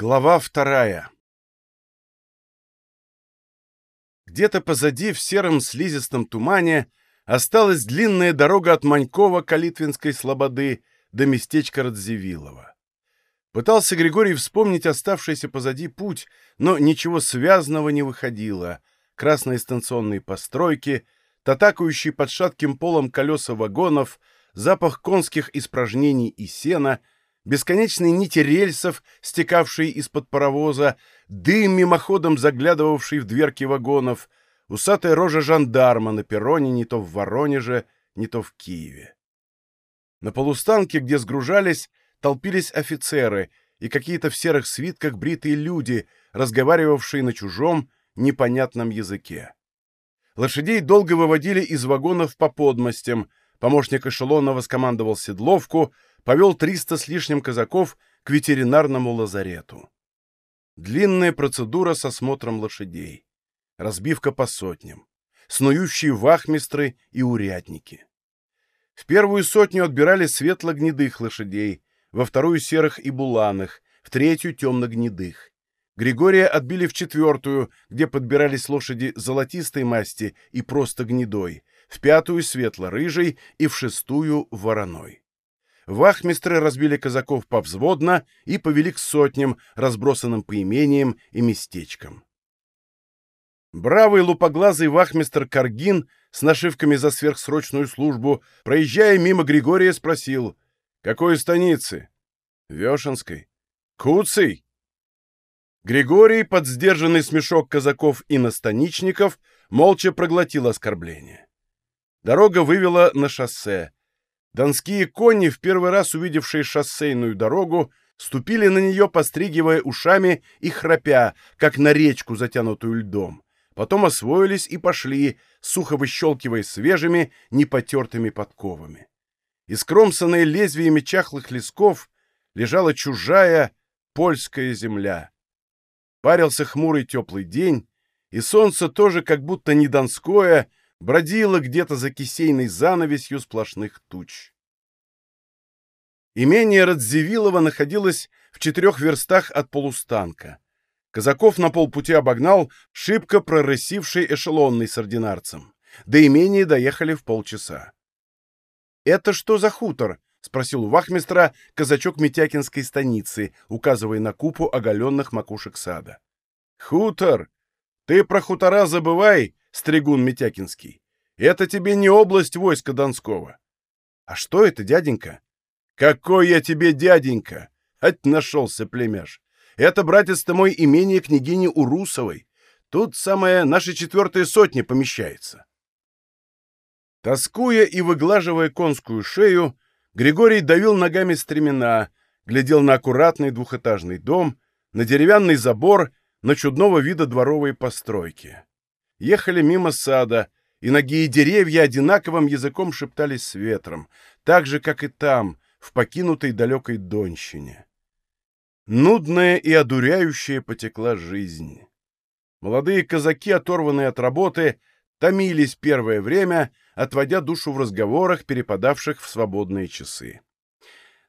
Глава вторая Где-то позади, в сером слизистом тумане, осталась длинная дорога от Манькова Калитвинской слободы до местечка Радзивиллова. Пытался Григорий вспомнить оставшийся позади путь, но ничего связанного не выходило. Красные станционные постройки, татакающие под шатким полом колеса вагонов, запах конских испражнений и сена — бесконечные нити рельсов, стекавшие из-под паровоза, дым, мимоходом заглядывавший в дверки вагонов, усатая рожа жандарма на перроне не то в Воронеже, не то в Киеве. На полустанке, где сгружались, толпились офицеры и какие-то в серых свитках бритые люди, разговаривавшие на чужом, непонятном языке. Лошадей долго выводили из вагонов по подмостям, помощник эшелона скомандовал седловку, повел триста с лишним казаков к ветеринарному лазарету. Длинная процедура с осмотром лошадей, разбивка по сотням, снующие вахмистры и урядники. В первую сотню отбирали светло-гнедых лошадей, во вторую — серых и буланых, в третью — темно-гнедых. Григория отбили в четвертую, где подбирались лошади золотистой масти и просто гнедой, в пятую — светло-рыжей и в шестую — вороной. Вахмистры разбили казаков повзводно и повели к сотням, разбросанным по имениям и местечкам. Бравый лупоглазый вахмистр Каргин с нашивками за сверхсрочную службу, проезжая мимо Григория, спросил, «Какой станицы?» «Вешенской». «Куцый?» Григорий, под сдержанный смешок казаков и настаничников, молча проглотил оскорбление. Дорога вывела на шоссе. Донские кони, в первый раз увидевшие шоссейную дорогу, ступили на нее, постригивая ушами и храпя, как на речку, затянутую льдом. Потом освоились и пошли, сухо выщелкивая свежими, непотертыми подковами. Искромсанная лезвиями чахлых лесков лежала чужая польская земля. Парился хмурый теплый день, и солнце тоже как будто не донское, бродила где-то за кисейной занавесью сплошных туч. Имение Радзивиллова находилось в четырех верстах от полустанка. Казаков на полпути обогнал шибко прорысивший эшелонный с ординарцем. До имения доехали в полчаса. «Это что за хутор?» — спросил у вахмистра казачок Митякинской станицы, указывая на купу оголенных макушек сада. «Хутор! Ты про хутора забывай, Стригун Митякинский. Это тебе не область войска Донского. А что это, дяденька? Какой я тебе дяденька? Ать нашелся племяш. Это, братец ты мой, имение княгини Урусовой. Тут самая наша четвертая сотня помещается. Тоскуя и выглаживая конскую шею, Григорий давил ногами стремена, глядел на аккуратный двухэтажный дом, на деревянный забор, на чудного вида дворовые постройки ехали мимо сада, и ноги и деревья одинаковым языком шептались с ветром, так же, как и там, в покинутой далекой Донщине. Нудная и одуряющая потекла жизнь. Молодые казаки, оторванные от работы, томились первое время, отводя душу в разговорах, перепадавших в свободные часы.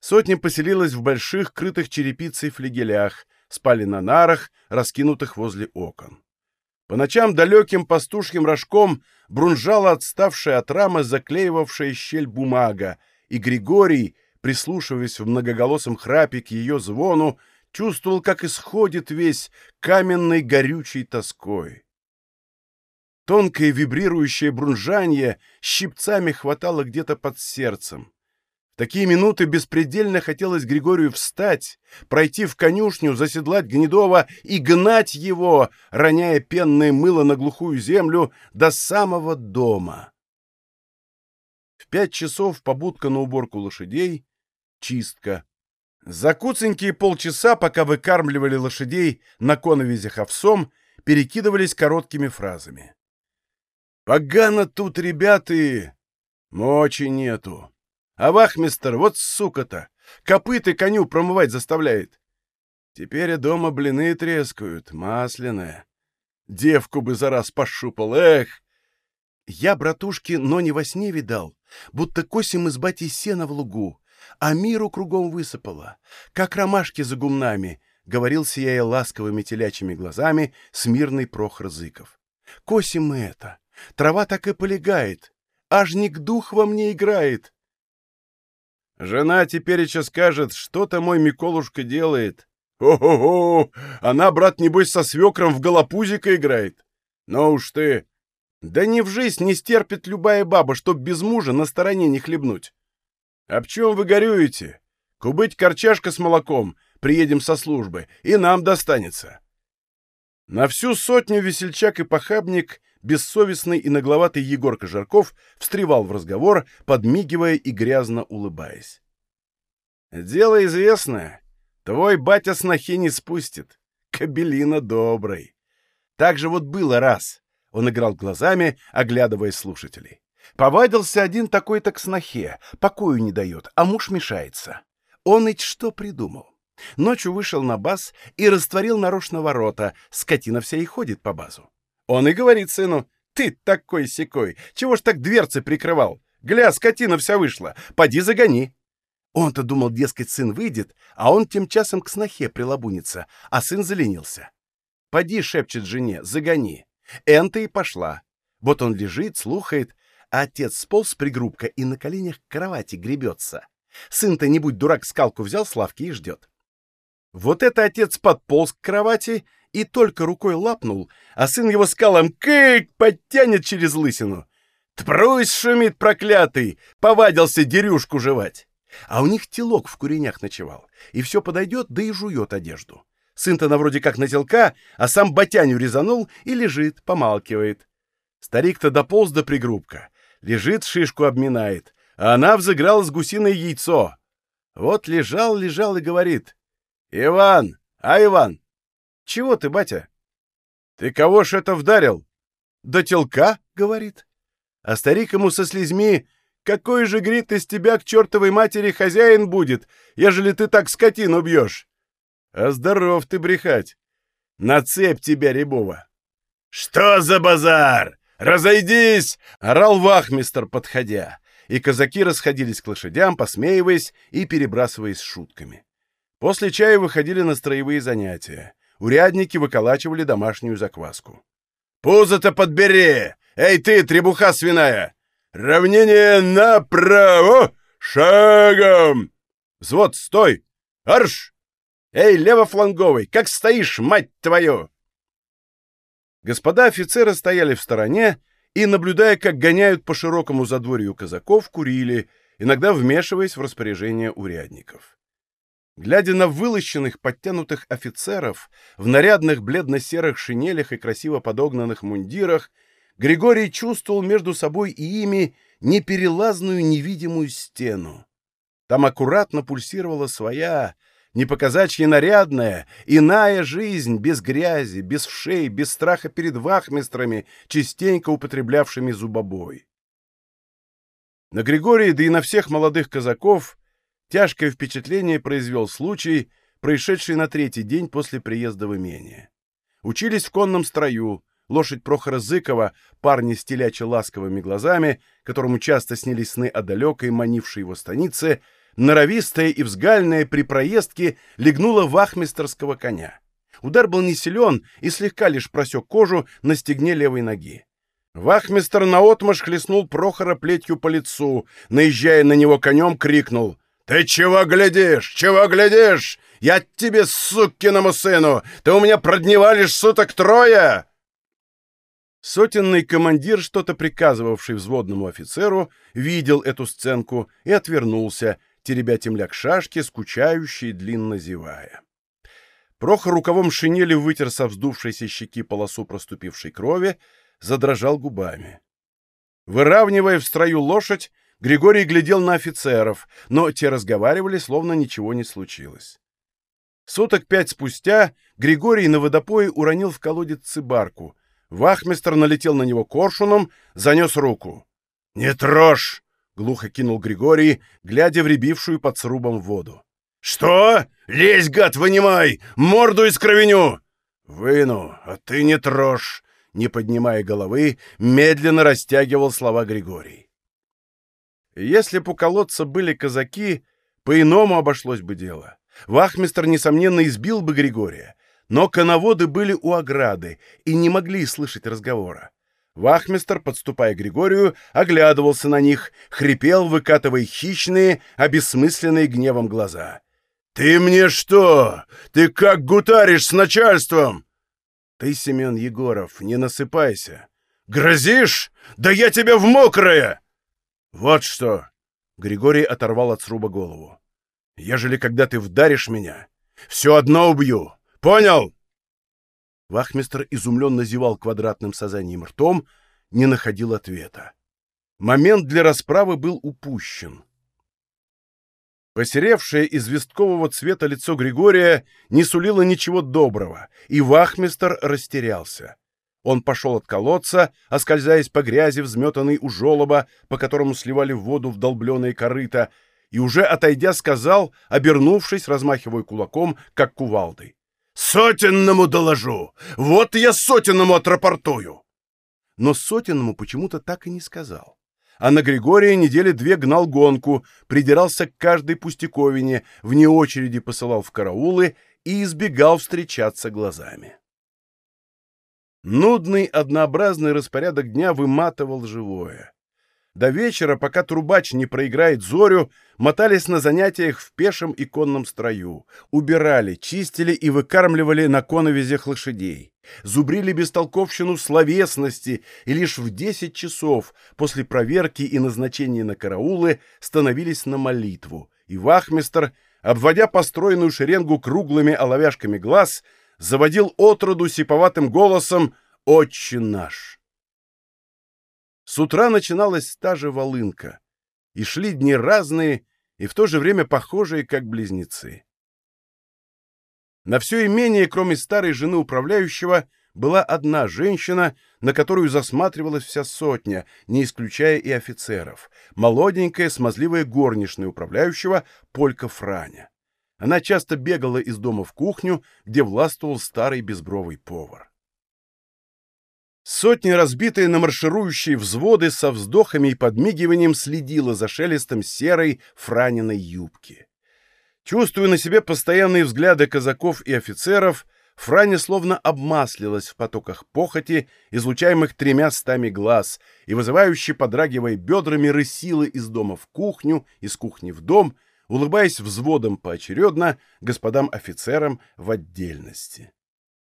Сотня поселилась в больших, крытых черепицей флигелях, спали на нарах, раскинутых возле окон. По ночам далеким пастушьим рожком брунжала отставшая от рамы заклеивавшая щель бумага, и Григорий, прислушиваясь в многоголосом храпе к ее звону, чувствовал, как исходит весь каменной горючей тоской. Тонкое вибрирующее брунжанье щипцами хватало где-то под сердцем такие минуты беспредельно хотелось Григорию встать, пройти в конюшню, заседлать Гнедова и гнать его, роняя пенное мыло на глухую землю, до самого дома. В пять часов побудка на уборку лошадей, чистка. За куценькие полчаса, пока выкармливали лошадей на коновизях овсом, перекидывались короткими фразами. «Погано тут, ребята! Мочи нету!» А вахмистер, вот сука-то, копыты коню промывать заставляет. Теперь и дома блины трескают, масляная. Девку бы за раз пошупал, эх! Я, братушки, но не во сне видал, будто косим из бати сена в лугу, а миру кругом высыпало, как ромашки за гумнами, — говорил, сияя ласковыми телячьими глазами, смирный Прохор Зыков. — Косим мы это. Трава так и полегает. Аж ник дух во мне играет. Жена теперь еще скажет, что-то мой Миколушка делает. О-хо-хо! Она, брат, небось, со свекром в голопузика играет. Но уж ты... Да не в жизнь не стерпит любая баба, чтоб без мужа на стороне не хлебнуть. Об чем вы горюете? Кубыть корчашка с молоком, приедем со службы, и нам достанется. На всю сотню весельчак и похабник, бессовестный и нагловатый Егорка Жарков встревал в разговор, подмигивая и грязно улыбаясь. «Дело известное. Твой батя снохи не спустит. Кабелина добрый. Так же вот было раз. Он играл глазами, оглядывая слушателей. Повадился один такой-то к снохе, покою не дает, а муж мешается. Он ведь что придумал? Ночью вышел на баз и растворил нарочно ворота, скотина вся и ходит по базу. Он и говорит сыну, «Ты такой секой, чего ж так дверцы прикрывал? Гля, скотина вся вышла, поди загони». Он-то думал, дескать, сын выйдет, а он тем часом к снохе прилабунится, а сын заленился. «Поди», — шепчет жене, — «загони». Энта и пошла. Вот он лежит, слухает, а отец сполз с пригрубка и на коленях к кровати гребется. Сын-то, не будь дурак, скалку взял с лавки и ждет. Вот это отец подполз к кровати и только рукой лапнул, а сын его скалом кык подтянет через лысину. Тпрусь шумит проклятый, повадился дерюшку жевать. А у них телок в куренях ночевал, и все подойдет, да и жует одежду. Сын-то на вроде как на телка, а сам батяню резанул и лежит, помалкивает. Старик-то дополз до пригрубка, лежит, шишку обминает, а она взыграла с гусиное яйцо. Вот лежал, лежал и говорит. «Иван! А, Иван! Чего ты, батя?» «Ты кого ж это вдарил?» «Да телка», — говорит. А старик ему со слезьми «Какой же, грит, из тебя к чертовой матери хозяин будет, ежели ты так скотину бьешь?» «А здоров ты брехать! На цепь тебя, Рябова!» «Что за базар? Разойдись!» — орал вахмистр, подходя и казаки расходились к лошадям, посмеиваясь и перебрасываясь шутками. После чая выходили на строевые занятия. Урядники выколачивали домашнюю закваску. «Пузо-то подбери! Эй ты, требуха свиная! Равнение направо! Шагом! Взвод, стой! Арш! Эй, левофланговый, как стоишь, мать твою!» Господа офицеры стояли в стороне и, наблюдая, как гоняют по широкому задворью казаков, курили, иногда вмешиваясь в распоряжение урядников. Глядя на вылощенных, подтянутых офицеров в нарядных бледно-серых шинелях и красиво подогнанных мундирах, Григорий чувствовал между собой и ими неперелазную невидимую стену. Там аккуратно пульсировала своя, не показачья нарядная, иная жизнь, без грязи, без вшей, без страха перед вахмистрами, частенько употреблявшими зубобой. На Григория, да и на всех молодых казаков, тяжкое впечатление произвел случай, происшедший на третий день после приезда в имение. Учились в конном строю, лошадь Прохора Зыкова, парни с телячьи ласковыми глазами, которому часто снились сны о далекой, манившей его станице, норовистая и взгальная при проездке легнула вахмистерского коня. Удар был не силен и слегка лишь просек кожу на стегне левой ноги. Вахмистер наотмашь хлестнул Прохора плетью по лицу, наезжая на него конем, крикнул «Ты чего глядишь? Чего глядишь? Я тебе, сукиному сыну! Ты у меня продневалишь суток трое!» Сотенный командир, что-то приказывавший взводному офицеру, видел эту сценку и отвернулся, теребя темляк шашки, скучающий, длинно зевая. Прохор рукавом шинели вытер со вздувшейся щеки полосу проступившей крови, задрожал губами. Выравнивая в строю лошадь, Григорий глядел на офицеров, но те разговаривали, словно ничего не случилось. Суток пять спустя Григорий на водопое уронил в колодец цибарку. Вахмистр налетел на него коршуном, занес руку. «Не трожь! глухо кинул Григорий, глядя в рябившую под срубом воду. «Что? Лезь, гад, вынимай! Морду из кровеню!» «Выну, а ты не трожь!» Не поднимая головы, медленно растягивал слова Григорий. Если б у колодца были казаки, по-иному обошлось бы дело. Вахмистр, несомненно, избил бы Григория, но коноводы были у ограды и не могли слышать разговора. Вахмистр, подступая к Григорию, оглядывался на них, хрипел, выкатывая хищные, обессмысленные гневом глаза. «Ты мне что? Ты как гутаришь с начальством?» «Ты, Семен Егоров, не насыпайся. Грозишь? Да я тебя в мокрое!» «Вот что!» — Григорий оторвал от сруба голову. «Ежели когда ты вдаришь меня, все одно убью. Понял?» Вахмистр изумленно зевал квадратным созанием ртом, не находил ответа. Момент для расправы был упущен. Посеревшее известкового цвета лицо Григория не сулило ничего доброго, и вахмистр растерялся. Он пошел от колодца, оскользаясь по грязи, взметанной у жолоба, по которому сливали в воду вдолбленные корыта, и уже отойдя сказал, обернувшись, размахивая кулаком, как кувалдой. Сотенному доложу! Вот я сотенному отрапортую!» Но сотенному почему-то так и не сказал. А на Григория недели две гнал гонку, придирался к каждой пустяковине, вне очереди посылал в караулы и избегал встречаться глазами. Нудный, однообразный распорядок дня выматывал живое. До вечера, пока трубач не проиграет зорю, мотались на занятиях в пешем и конном строю, убирали, чистили и выкармливали на коновизях лошадей, зубрили бестолковщину словесности и лишь в десять часов после проверки и назначения на караулы становились на молитву, и вахмистр, обводя построенную шеренгу круглыми оловяшками глаз, заводил отроду сиповатым голосом «Отче наш!». С утра начиналась та же волынка, и шли дни разные и в то же время похожие, как близнецы. На все имение, кроме старой жены управляющего, была одна женщина, на которую засматривалась вся сотня, не исключая и офицеров, молоденькая, смазливая горничная управляющего Полька Франя. Она часто бегала из дома в кухню, где властвовал старый безбровый повар. Сотни разбитые на марширующие взводы со вздохами и подмигиванием следила за шелестом серой франиной юбки. Чувствуя на себе постоянные взгляды казаков и офицеров, Франя словно обмаслилась в потоках похоти, излучаемых тремя стами глаз, и вызывающе подрагивая бедрами рысила из дома в кухню, из кухни в дом, улыбаясь взводом поочередно, господам офицерам в отдельности.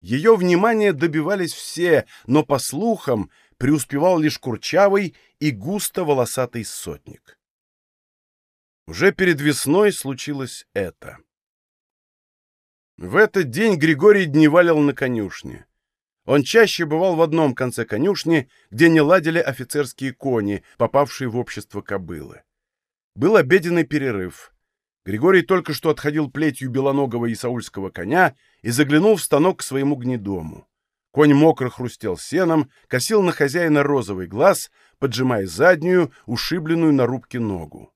Ее внимание добивались все, но, по слухам, преуспевал лишь курчавый и густо волосатый сотник. Уже перед весной случилось это. В этот день Григорий дневалил на конюшне. Он чаще бывал в одном конце конюшни, где не ладили офицерские кони, попавшие в общество кобылы. Был обеденный перерыв. Григорий только что отходил плетью белоногого исаульского коня и заглянул в станок к своему гнедому. Конь мокро хрустел сеном, косил на хозяина розовый глаз, поджимая заднюю, ушибленную на рубке ногу.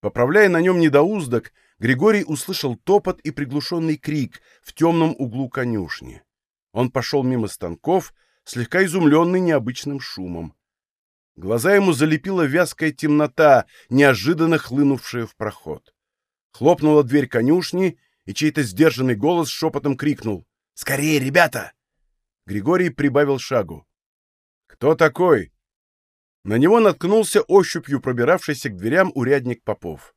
Поправляя на нем недоуздок, Григорий услышал топот и приглушенный крик в темном углу конюшни. Он пошел мимо станков, слегка изумленный необычным шумом. Глаза ему залепила вязкая темнота, неожиданно хлынувшая в проход. Хлопнула дверь конюшни, и чей-то сдержанный голос шепотом крикнул «Скорее, ребята!» Григорий прибавил шагу. «Кто такой?» На него наткнулся ощупью пробиравшийся к дверям урядник Попов.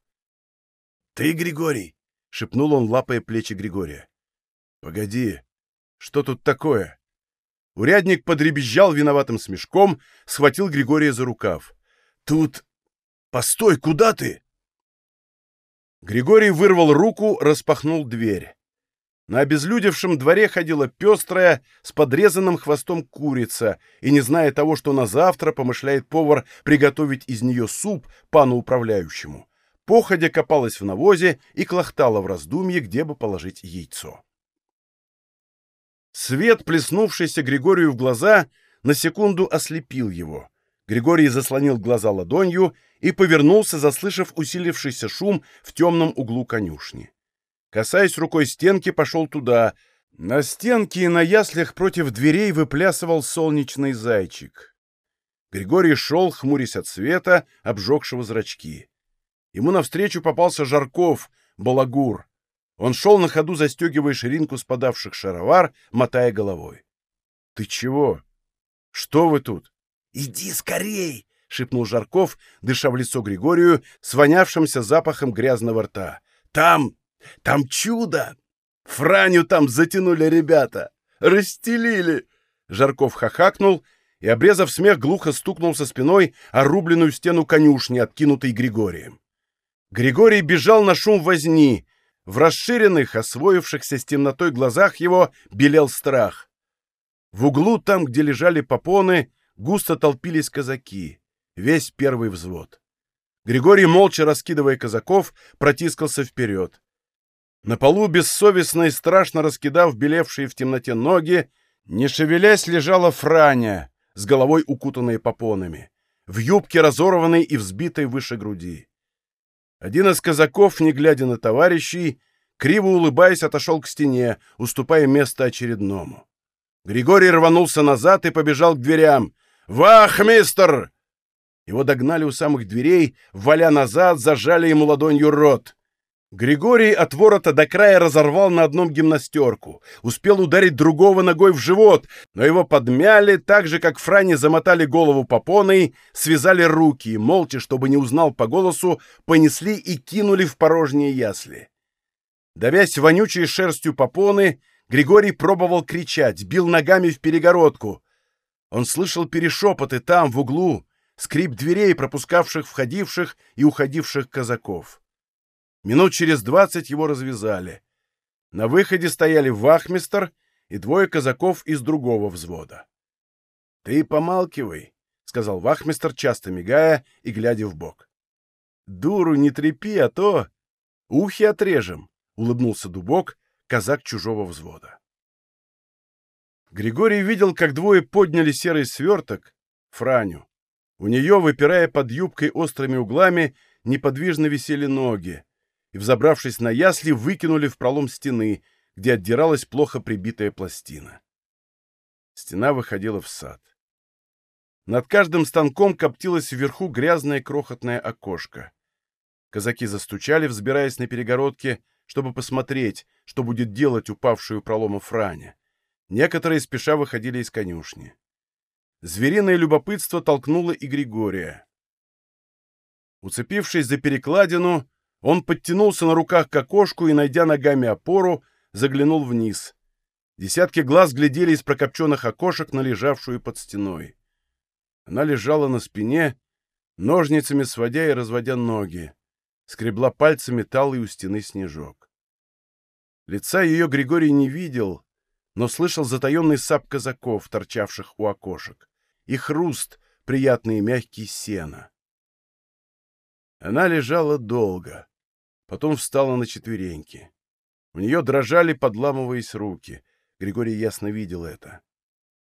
«Ты, Григорий!» — шепнул он, лапая плечи Григория. «Погоди, что тут такое?» Урядник подребезжал виноватым смешком, схватил Григория за рукав. «Тут... Постой, куда ты?» Григорий вырвал руку, распахнул дверь. На обезлюдевшем дворе ходила пестрая, с подрезанным хвостом курица, и, не зная того, что на завтра помышляет повар приготовить из нее суп пану управляющему, походя копалась в навозе и клохтала в раздумье, где бы положить яйцо. Свет, плеснувшийся Григорию в глаза, на секунду ослепил его. Григорий заслонил глаза ладонью и повернулся, заслышав усилившийся шум в темном углу конюшни. Касаясь рукой стенки, пошел туда. На стенке и на яслях против дверей выплясывал солнечный зайчик. Григорий шел, хмурясь от света, обжегшего зрачки. Ему навстречу попался Жарков, балагур. Он шел на ходу, застегивая ширинку спадавших шаровар, мотая головой. — Ты чего? Что вы тут? — Иди скорей! — шепнул Жарков, дыша в лицо Григорию, с вонявшимся запахом грязного рта. — Там! Там чудо! Франю там затянули ребята! Расстелили! Жарков хохакнул и, обрезав смех, глухо стукнул со спиной о рубленную стену конюшни, откинутой Григорием. Григорий бежал на шум возни. В расширенных, освоившихся с темнотой глазах его белел страх. В углу, там, где лежали попоны, густо толпились казаки. Весь первый взвод. Григорий, молча раскидывая казаков, протискался вперед. На полу, бессовестно и страшно раскидав белевшие в темноте ноги, не шевелясь, лежала Франя, с головой укутанной попонами, в юбке разорванной и взбитой выше груди. Один из казаков, не глядя на товарищей, криво улыбаясь, отошел к стене, уступая место очередному. Григорий рванулся назад и побежал к дверям. «Вах, мистер!» Его догнали у самых дверей, валя назад, зажали ему ладонью рот. Григорий от ворота до края разорвал на одном гимнастерку, успел ударить другого ногой в живот, но его подмяли, так же, как Фране замотали голову попоной, связали руки и, молча, чтобы не узнал по голосу, понесли и кинули в порожние ясли. Давясь вонючей шерстью попоны, Григорий пробовал кричать, бил ногами в перегородку. Он слышал перешепоты там, в углу, скрип дверей, пропускавших входивших и уходивших казаков. Минут через двадцать его развязали. На выходе стояли вахмистр и двое казаков из другого взвода. — Ты помалкивай, — сказал вахмистр, часто мигая и глядя в бок. Дуру не трепи, а то... Ухи отрежем, — улыбнулся Дубок, казак чужого взвода. Григорий видел, как двое подняли серый сверток, Франю. У нее, выпирая под юбкой острыми углами, неподвижно висели ноги и, взобравшись на ясли, выкинули в пролом стены, где отдиралась плохо прибитая пластина. Стена выходила в сад. Над каждым станком коптилось вверху грязное крохотное окошко. Казаки застучали, взбираясь на перегородке, чтобы посмотреть, что будет делать упавшую пролома Франя. Некоторые спеша выходили из конюшни. Звериное любопытство толкнуло и Григория. Уцепившись за перекладину, он подтянулся на руках к окошку и, найдя ногами опору, заглянул вниз. Десятки глаз глядели из прокопченных окошек на лежавшую под стеной. Она лежала на спине, ножницами сводя и разводя ноги, скребла пальцами талый у стены снежок. Лица ее Григорий не видел, но слышал затаенный сап казаков, торчавших у окошек, и хруст, приятный и мягкий сена. Она лежала долго. Потом встала на четвереньки. У нее дрожали, подламываясь руки. Григорий ясно видел это.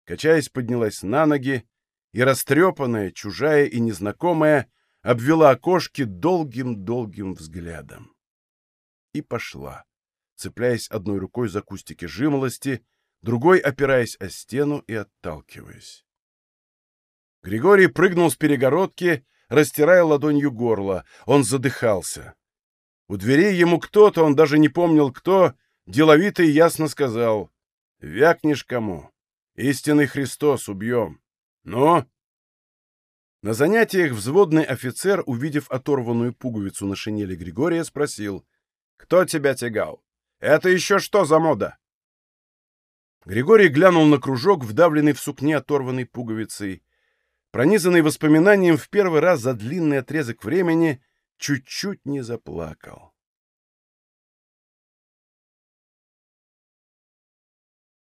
Качаясь, поднялась на ноги и, растрепанная, чужая и незнакомая, обвела окошки долгим-долгим взглядом. И пошла, цепляясь одной рукой за кустики жимолости, другой опираясь о стену и отталкиваясь. Григорий прыгнул с перегородки растирая ладонью горло. Он задыхался. У дверей ему кто-то, он даже не помнил кто, деловито и ясно сказал. «Вякнешь кому? Истинный Христос убьем. Но...» На занятиях взводный офицер, увидев оторванную пуговицу на шинели Григория, спросил. «Кто тебя тягал? Это еще что за мода?» Григорий глянул на кружок, вдавленный в сукне оторванной пуговицей, пронизанный воспоминанием в первый раз за длинный отрезок времени, чуть-чуть не заплакал.